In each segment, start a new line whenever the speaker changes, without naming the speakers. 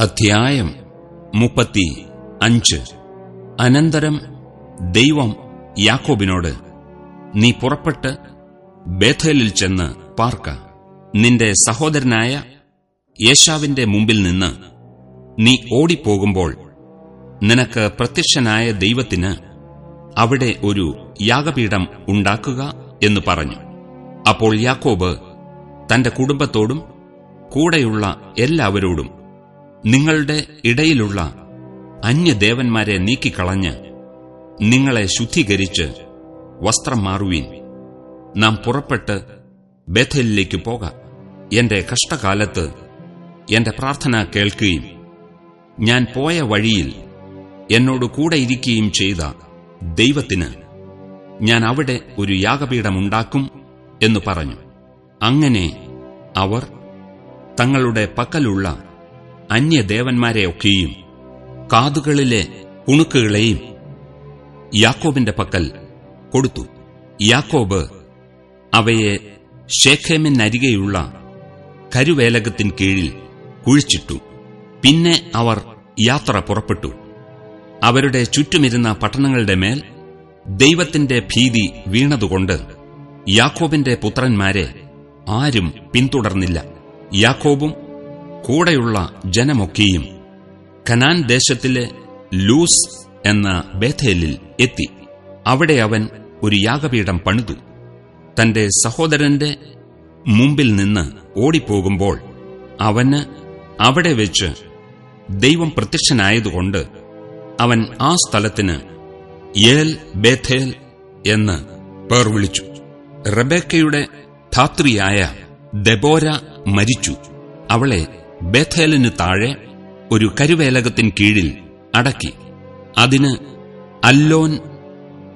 അധ്യായം മുപ്പത്തി അഞ്ച്. അനന്തരം ദൈവം യാക്കോബിനോട് നീ പുറപ്പെട്ട് ബേഥേലിൽ ചെന്ന് പാർക്ക. നിന്റെ സഹോദരനായ യേശാവിന്റെ മുമ്പിൽ നിന്ന് നീ ഓടിപ്പോകുമ്പോൾ നിനക്ക് പ്രത്യക്ഷനായ ദൈവത്തിന് അവിടെ ഒരു യാഗപീഠം ഉണ്ടാക്കുക എന്ന് പറഞ്ഞു. അപ്പോൾ യാക്കോബ് തന്റെ കുടുംബത്തോടും കൂടെയുള്ള എല്ലാവരോടും നിങ്ങളുടെ ഇടയിലുള്ള അന്യദേവന്മാരെ നീക്കിക്കളഞ്ഞ് നിങ്ങളെ ശുദ്ധീകരിച്ച് വസ്ത്രം മാറുവീൻ. നാം പുറപ്പെട്ട് ബേഥലിലേക്ക് പോകാം. എന്റെ കഷ്ടകാലത്ത് എന്റെ പ്രാർത്ഥന കേൾക്കുകയും ഞാൻ പോയ വഴിയിൽ എന്നോട് കൂടെ ഇരിക്കുകയും ചെയ്ത ദൈവത്തിന് ഞാൻ അവിടെ ഒരു യാഗപീഠമുണ്ടാക്കും എന്ന് പറഞ്ഞു. അങ്ങനെ അവർ തങ്ങളുടെ പക്കലുള്ള അന്യദേവന്മാരെയൊക്കെയും കാതുകളിലെ കുണുക്കുകളെയും യാക്കോബിന്റെ പക്കൽ കൊടുത്തു. യാക്കോബ് അവയെ ഷേഖേമിനരികെയുള്ള കരുവേലകത്തിൻ കീഴിൽ കുഴിച്ചിട്ടു. പിന്നെ അവർ യാത്ര പുറപ്പെട്ടു. അവരുടെ ചുറ്റുമിരുന്ന പട്ടണങ്ങളുടെ മേൽ ദൈവത്തിന്റെ ഭീതി വീണതുകൊണ്ട് യാക്കോബിന്റെ പുത്രന്മാരെ ആരും പിന്തുടർന്നില്ല. യാക്കോബും കൂടെയുള്ള ജനമൊക്കെയും കനാൻ ദേശത്തിലെ ലൂസ് എന്ന ബേഥേലിൽ എത്തി. അവിടെ അവൻ ഒരു യാഗപീഠം പണിതു. തന്റെ സഹോദരന്റെ മുമ്പിൽ നിന്ന് ഓടിപ്പോകുമ്പോൾ അവന് അവിടെ വെച്ച് ദൈവം പ്രത്യക്ഷനായതുകൊണ്ട് അവൻ ആ സ്ഥലത്തിന് ഏൽ ബേഥേൽ എന്ന് പേർ വിളിച്ചു. റബേക്കയുടെ ധാത്രിയായ ദബോര മരിച്ചു. അവളെ ബേഥേലിന് താഴെ ഒരു കരുവേലകത്തിൻ കീഴിൽ അടക്കി. അതിന് അല്ലോൻ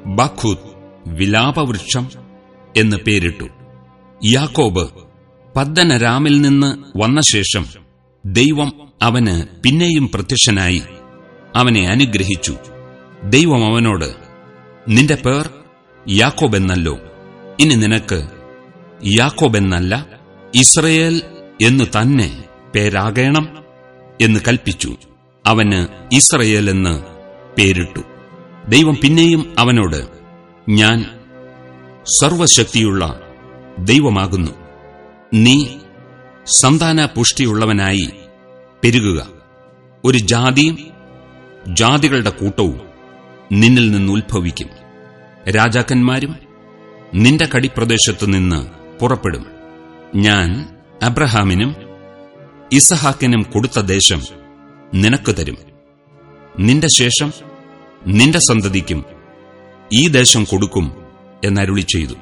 ബഖൂത്ത് വിലാപവൃക്ഷം എന്ന് പേരിട്ടു. യാക്കോബ് പദ്ദനരാമിൽ നിന്ന് വന്ന ശേഷം ദൈവം അവന് പിന്നെയും പ്രത്യക്ഷനായി അവനെ അനുഗ്രഹിച്ചു. ദൈവം അവനോട് നിന്റെ പേർ യാക്കോബെന്നല്ലോ ഇനി നിനക്ക് യാക്കോബെന്നല്ല ഇസ്രയേൽ എന്നു തന്നെ പേരാകേണം എന്ന് കൽപ്പിച്ചു. അവന് ഇസ്രയേൽ എന്ന് പേരിട്ടു. ദൈവം പിന്നെയും അവനോട് ഞാൻ സർവശക്തിയുള്ള ദൈവമാകുന്നു. നീ സന്താന പുഷ്ടിയുള്ളവനായി പെരുകുക. ഒരു ജാതിയും ജാതികളുടെ കൂട്ടവും നിന്നിൽ നിന്ന് ഉത്ഭവിക്കും. രാജാക്കന്മാരും നിന്റെ കടിപ്രദേശത്തു നിന്ന് പുറപ്പെടും. ഞാൻ അബ്രഹാമിനും ഇസഹാക്കിനും കൊടുത്ത ദേശം നിനക്ക് തരും. നിന്റെ ശേഷം നിന്റെ സന്തതിക്കും ഈ ദേശം കൊടുക്കും എന്നരുളി ചെയ്തു.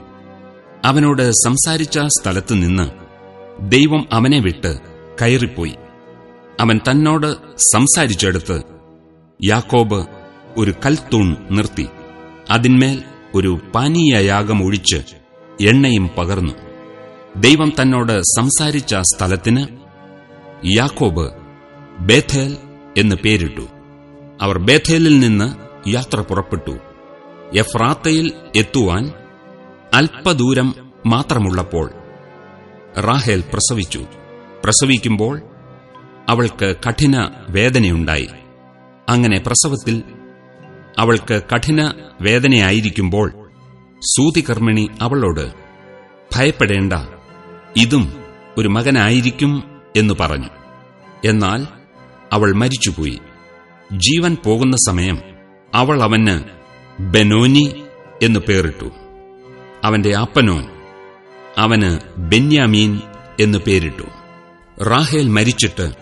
അവനോട് സംസാരിച്ച സ്ഥലത്ത് നിന്ന് ദൈവം അവനെ വിട്ട് കയറിപ്പോയി. അവൻ തന്നോട് സംസാരിച്ചെടുത്ത് യാക്കോബ് ഒരു കൽത്തൂൺ നിർത്തി. അതിന്മേൽ ഒരു പാനീയയാഗം ഒഴിച്ച് എണ്ണയും പകർന്നു. ദൈവം തന്നോട് സംസാരിച്ച സ്ഥലത്തിന് യാക്കോബ് ബേഥേൽ എന്ന് പേരിട്ടു. അവർ ബേഥേലിൽ നിന്ന് യാത്ര പുറപ്പെട്ടു. എഫ്രാത്തയിൽ എത്തുവാൻ അല്പദൂരം മാത്രമുള്ളപ്പോൾ റാഹേൽ പ്രസവിച്ചു. പ്രസവിക്കുമ്പോൾ അവൾക്ക് കഠിന വേദനയുണ്ടായി. അങ്ങനെ പ്രസവത്തിൽ അവൾക്ക് കഠിന വേദനയായിരിക്കുമ്പോൾ സൂതികർമ്മിണി അവളോട് ഭയപ്പെടേണ്ട ഇതും ഒരു മകനായിരിക്കും എന്നു പറഞ്ഞു. എന്നാൽ അവൾ മരിച്ചുപോയി. ജീവൻ പോകുന്ന സമയം അവൾ അവന് ബെനോനി എന്നു പേരിട്ടു. അവന്റെ അപ്പനോ അവന് ബെന്യാമീൻ എന്നു പേരിട്ടു. റാഹേൽ മരിച്ചിട്ട്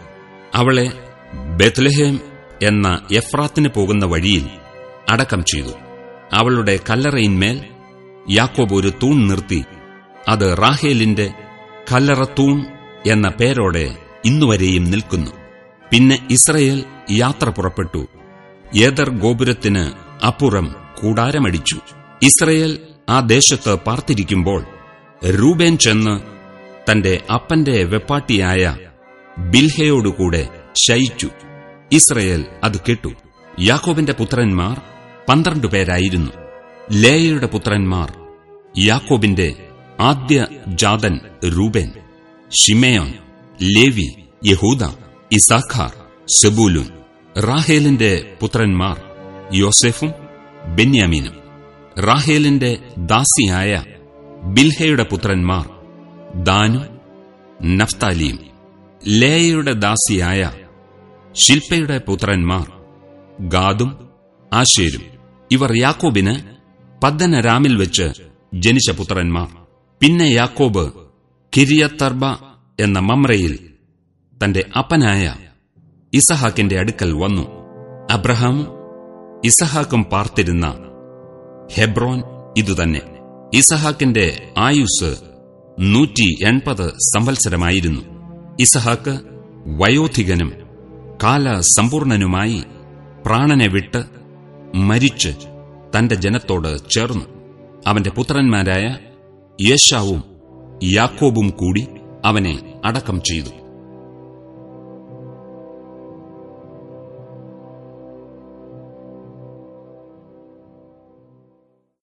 അവളെ ബെത്ലഹേം എന്ന എഫ്രാത്തിന് പോകുന്ന വഴിയിൽ അടക്കം ചെയ്തു. അവളുടെ കല്ലറയിന്മേൽ യാക്കോബ് ഒരു തൂൺ നിർത്തി. അത് റാഹേലിന്റെ കല്ലറത്തൂൺ എന്ന പേരോടെ ഇന്നുവരെയും നിൽക്കുന്നു. പിന്നെ ഇസ്രയേൽ യാത്ര പുറപ്പെട്ടു. ഏതർ ഗോപുരത്തിന് അപ്പുറം കൂടാരമടിച്ചു. ഇസ്രയേൽ ആ ദേശത്ത് പാർത്തിരിക്കുമ്പോൾ രൂപേൻ ചെന്ന് തന്റെ അപ്പന്റെ വെപ്പാട്ടിയായ ബിൽഹയോടുകൂടെ ശയിച്ചു. ഇസ്രയേൽ അത് കേട്ടു. യാക്കോബിന്റെ പുത്രന്മാർ പന്ത്രണ്ട് പേരായിരുന്നു. ലേയയുടെ പുത്രന്മാർ യാക്കോബിന്റെ ആദ്യ ജാതൻ രൂപേൻ ഷിമയോൻ ലേവി യഹൂദ ഇസാഖാർ സെബൂലുൻ റാഹേലിന്റെ പുത്രന്മാർ യോസെഫും ബെന്യാമീനും. റാഹേലിന്റെ ദാസിയായ ബിൽഹയുടെ പുത്രന്മാർ ദാനും നഫ്താലിയും. ലേയയുടെ ദാസിയായ ശില്പയുടെ പുത്രന്മാർ ഗാദും ആശേരും. ഇവർ യാക്കോബിന് പദ്ദനരാമിൽ വെച്ച് ജനിച്ച പുത്രന്മാർ. പിന്നെ യാക്കോബ് കിരിയത്തർബ എന്ന മമ്രയിൽ തന്റെ അപ്പനായ ഇസഹാക്കിന്റെ അടുക്കൽ വന്നു. അബ്രഹാം ഇസഹാക്കും പാർത്തിരുന്ന ഹെബ്രോൻ ഇതുതന്നെ. ഇസഹാക്കിന്റെ ആയുസ് നൂറ്റി എൺപത് സംവത്സരമായിരുന്നു. ഇസഹാക്ക് വയോധികനും കാലസമ്പൂർണനുമായി പ്രാണനെ വിട്ട് മരിച്ച് തന്റെ ജനത്തോട് ചേർന്നു. അവന്റെ പുത്രന്മാരായ യേശാവും യാക്കോബും കൂടി അവനെ അടക്കം ചെയ്തു.